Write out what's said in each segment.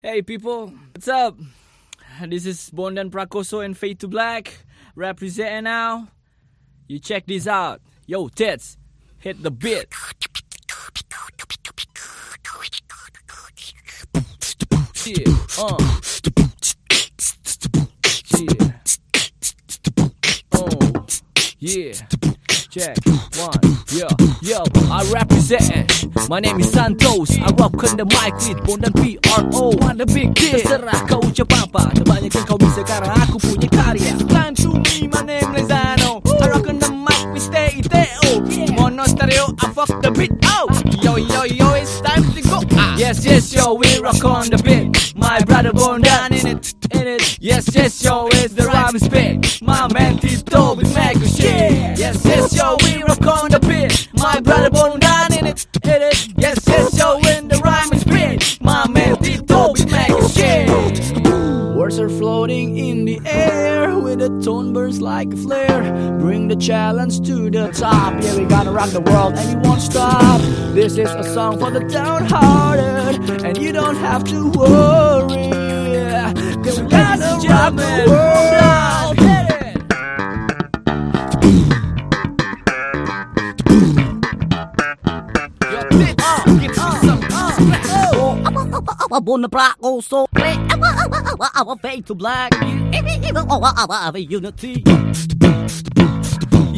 Hey people, what's up? This is Bondan Prakoso and Fade to Black representing now. You check this out. Yo, tits, hit the beat. Yeah, uh. Yeah. Yeah. Check one, yo, I represent. My name is Santos. I rock on the mic with Bondan PRO. The big kid. Terserah kau ucap apa, kebanyakan kau bisa karena aku punya karya. Time to me, my name Lezano. I rock on the mic with Stay Teo. Mono stereo, I fuck the beat. Oh, yo, yo, yo, it's time to go. Ah. Yes, yes, yo, we rock on the beat. My brother born down in it, in it. Yes, yes, yo, it's the rhyme spit. My man Tito, we make a shit. Yes, yes, yo, we rock on the beat. My brother born floating in the air with a tone burns like a flare. Bring the challenge to the top. Yeah, we gonna rock the world and you won't stop. This is a song for the downhearted, and you don't have to worry. Cause we gonna rock the world. Hit it. Yo, bitch, uh, give me some, uh, oh. Our bone black also our our fade to black our our unity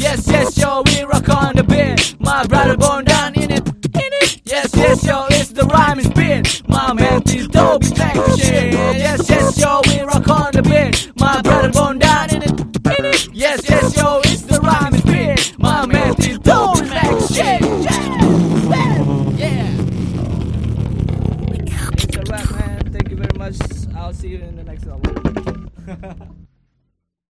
Yes, yes, yo, we rock on the beat. My brother born down in it, in it. Yes, yes, yo, it's the rhyming spin. My man is dope, it's shit. I'll see you in the next album.